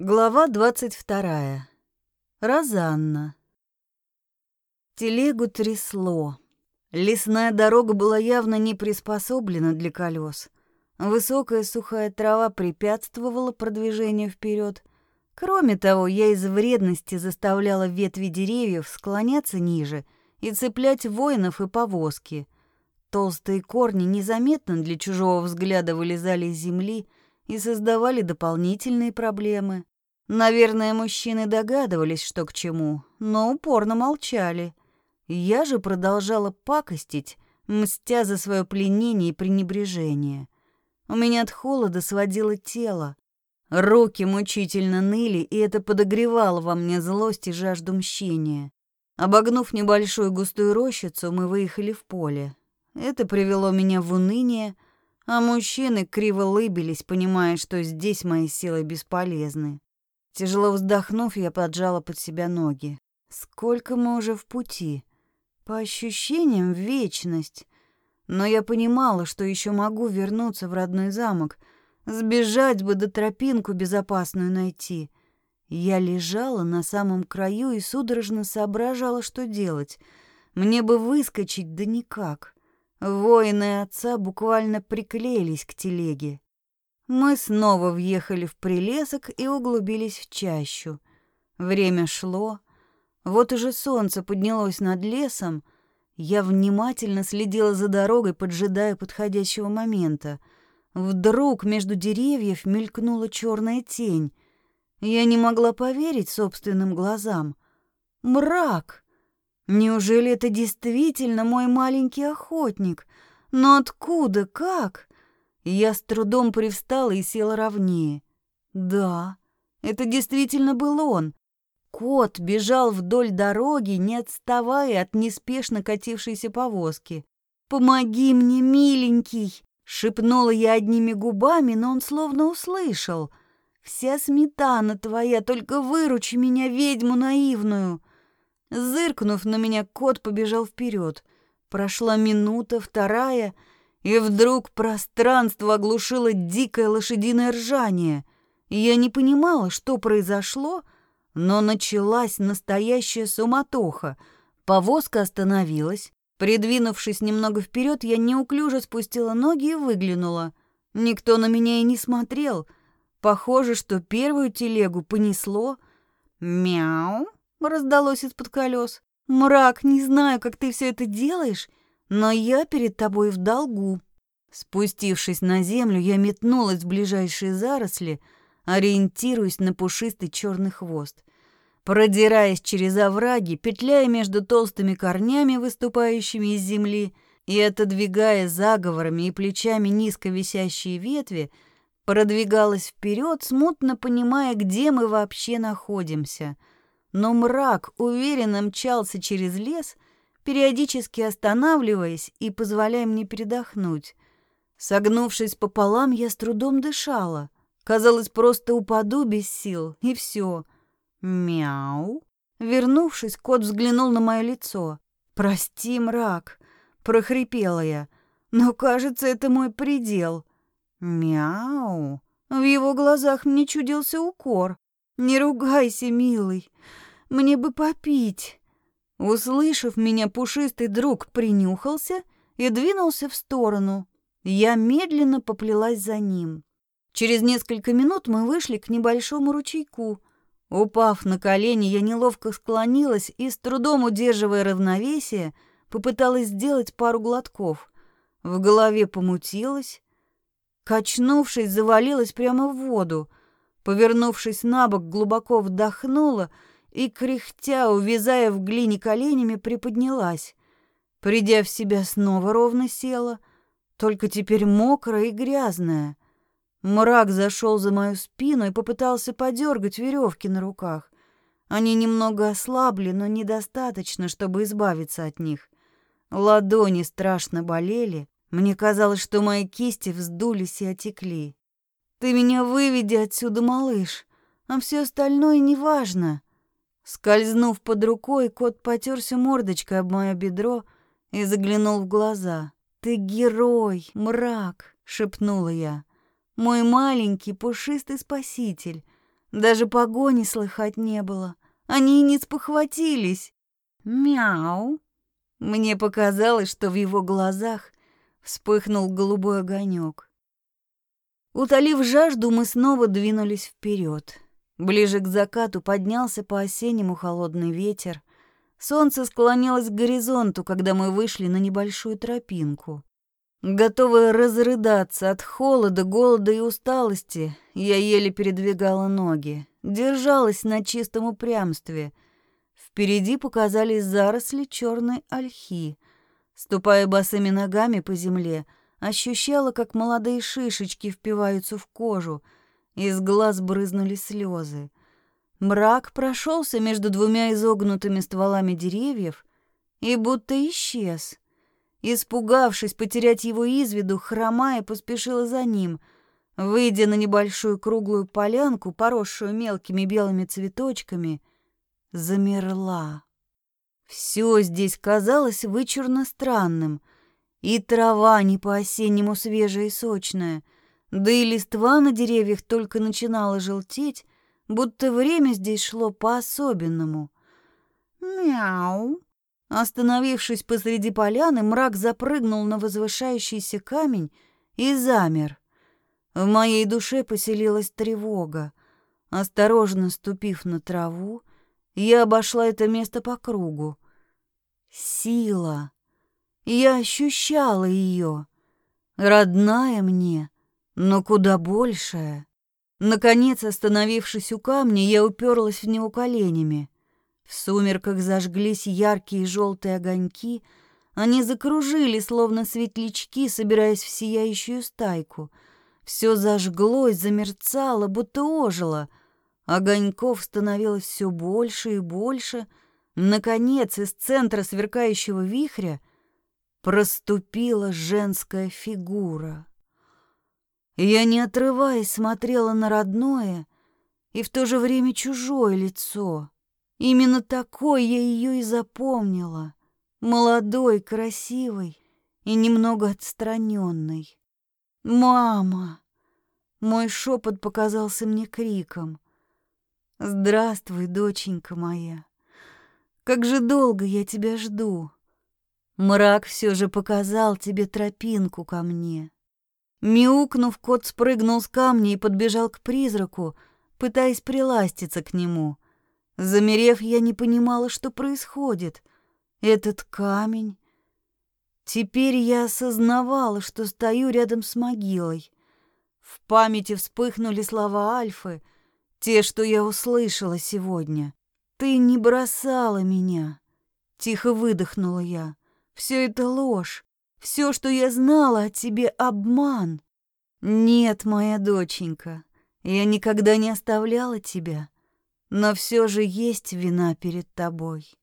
Глава двадцать вторая. Розанна. Телегу трясло. Лесная дорога была явно не приспособлена для колес. Высокая сухая трава препятствовала продвижению вперед. Кроме того, я из вредности заставляла ветви деревьев склоняться ниже и цеплять воинов и повозки. Толстые корни незаметно для чужого взгляда вылезали из земли и создавали дополнительные проблемы. Наверное, мужчины догадывались, что к чему, но упорно молчали. Я же продолжала пакостить, мстя за свое пленение и пренебрежение. У меня от холода сводило тело. Руки мучительно ныли, и это подогревало во мне злость и жажду мщения. Обогнув небольшую густую рощицу, мы выехали в поле. Это привело меня в уныние, а мужчины криво лыбились, понимая, что здесь мои силы бесполезны. Тяжело вздохнув, я поджала под себя ноги. Сколько мы уже в пути? По ощущениям, вечность. Но я понимала, что еще могу вернуться в родной замок. Сбежать бы до тропинку безопасную найти. Я лежала на самом краю и судорожно соображала, что делать. Мне бы выскочить, да никак. Воины отца буквально приклеились к телеге. Мы снова въехали в прилесок и углубились в чащу. Время шло. Вот уже солнце поднялось над лесом. Я внимательно следила за дорогой, поджидая подходящего момента. Вдруг между деревьев мелькнула черная тень. Я не могла поверить собственным глазам. Мрак! Неужели это действительно мой маленький охотник? Но откуда, как? Я с трудом привстала и села ровнее. Да, это действительно был он. Кот бежал вдоль дороги, не отставая от неспешно катившейся повозки. «Помоги мне, миленький!» — шепнула я одними губами, но он словно услышал. «Вся сметана твоя, только выручи меня, ведьму наивную!» Зыркнув на меня, кот побежал вперед. Прошла минута, вторая — и вдруг пространство оглушило дикое лошадиное ржание. я не понимала, что произошло, но началась настоящая суматоха. Повозка остановилась. Придвинувшись немного вперед, я неуклюже спустила ноги и выглянула. Никто на меня и не смотрел. Похоже, что первую телегу понесло. «Мяу!» — раздалось из-под колес. «Мрак, не знаю, как ты все это делаешь, но я перед тобой в долгу. Спустившись на землю, я метнулась в ближайшие заросли, ориентируясь на пушистый черный хвост. Продираясь через овраги, петляя между толстыми корнями, выступающими из земли, и отодвигая заговорами и плечами низко висящие ветви, продвигалась вперед, смутно понимая, где мы вообще находимся. Но мрак уверенно мчался через лес — периодически останавливаясь и позволяя мне передохнуть. Согнувшись пополам, я с трудом дышала. Казалось, просто упаду без сил, и все. Мяу. Вернувшись, кот взглянул на мое лицо. «Прости, мрак», — прохрипела я, — «но, кажется, это мой предел». «Мяу». В его глазах мне чудился укор. «Не ругайся, милый, мне бы попить». Услышав меня, пушистый друг принюхался и двинулся в сторону. Я медленно поплелась за ним. Через несколько минут мы вышли к небольшому ручейку. Упав на колени, я неловко склонилась и, с трудом удерживая равновесие, попыталась сделать пару глотков. В голове помутилась. Качнувшись, завалилась прямо в воду. Повернувшись на бок, глубоко вдохнула — и, кряхтя, увязая в глине коленями, приподнялась. Придя в себя, снова ровно села, только теперь мокрая и грязная. Мрак зашел за мою спину и попытался подергать веревки на руках. Они немного ослабли, но недостаточно, чтобы избавиться от них. Ладони страшно болели. Мне казалось, что мои кисти вздулись и отекли. «Ты меня выведи отсюда, малыш, а все остальное неважно», Скользнув под рукой, кот потерся мордочкой об мое бедро и заглянул в глаза. «Ты герой, мрак!» — шепнула я. «Мой маленький пушистый спаситель. Даже погони слыхать не было. Они и не спохватились. Мяу. Мне показалось, что в его глазах вспыхнул голубой огонек. Утолив жажду, мы снова двинулись вперед. Ближе к закату поднялся по-осеннему холодный ветер. Солнце склонилось к горизонту, когда мы вышли на небольшую тропинку. Готовая разрыдаться от холода, голода и усталости, я еле передвигала ноги, держалась на чистом упрямстве. Впереди показались заросли черной ольхи. Ступая босыми ногами по земле, ощущала, как молодые шишечки впиваются в кожу, из глаз брызнули слезы. Мрак прошелся между двумя изогнутыми стволами деревьев и будто исчез — Испугавшись потерять его из виду, хромая поспешила за ним. Выйдя на небольшую круглую полянку, поросшую мелкими белыми цветочками, замерла. Все здесь казалось вычурно странным. И трава не по-осеннему свежая и сочная, да и листва на деревьях только начинала желтеть, будто время здесь шло по-особенному. «Мяу!» Остановившись посреди поляны, мрак запрыгнул на возвышающийся камень и замер. В моей душе поселилась тревога. Осторожно ступив на траву, я обошла это место по кругу. Сила. Я ощущала ее. Родная мне, но куда большая. Наконец, остановившись у камня, я уперлась в него коленями. В сумерках зажглись яркие желтые огоньки, они закружили, словно светлячки, собираясь в сияющую стайку. Все зажглось, замерцало, будто ожило. Огоньков становилось все больше и больше. Наконец, из центра сверкающего вихря проступила женская фигура. Я, не отрываясь, смотрела на родное и в то же время чужое лицо. Именно такой я ее и запомнила. Молодой, красивой и немного отстраненной. «Мама!» Мой шепот показался мне криком. «Здравствуй, доченька моя! Как же долго я тебя жду!» Мрак все же показал тебе тропинку ко мне. Мяукнув, кот спрыгнул с камня и подбежал к призраку, пытаясь приластиться к нему — Замерев, я не понимала, что происходит. Этот камень... Теперь я осознавала, что стою рядом с могилой. В памяти вспыхнули слова Альфы, те, что я услышала сегодня. «Ты не бросала меня!» Тихо выдохнула я. «Все это ложь. Все, что я знала о тебе, обман. Нет, моя доченька, я никогда не оставляла тебя. Но все же есть вина перед тобой.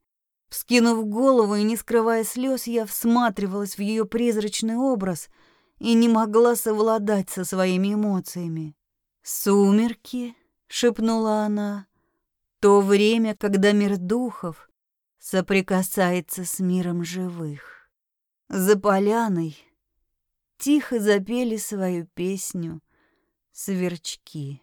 Вскинув голову и не скрывая слез, я всматривалась в ее призрачный образ и не могла совладать со своими эмоциями. «Сумерки», — шепнула она, — «то время, когда мир духов соприкасается с миром живых». За поляной тихо запели свою песню сверчки.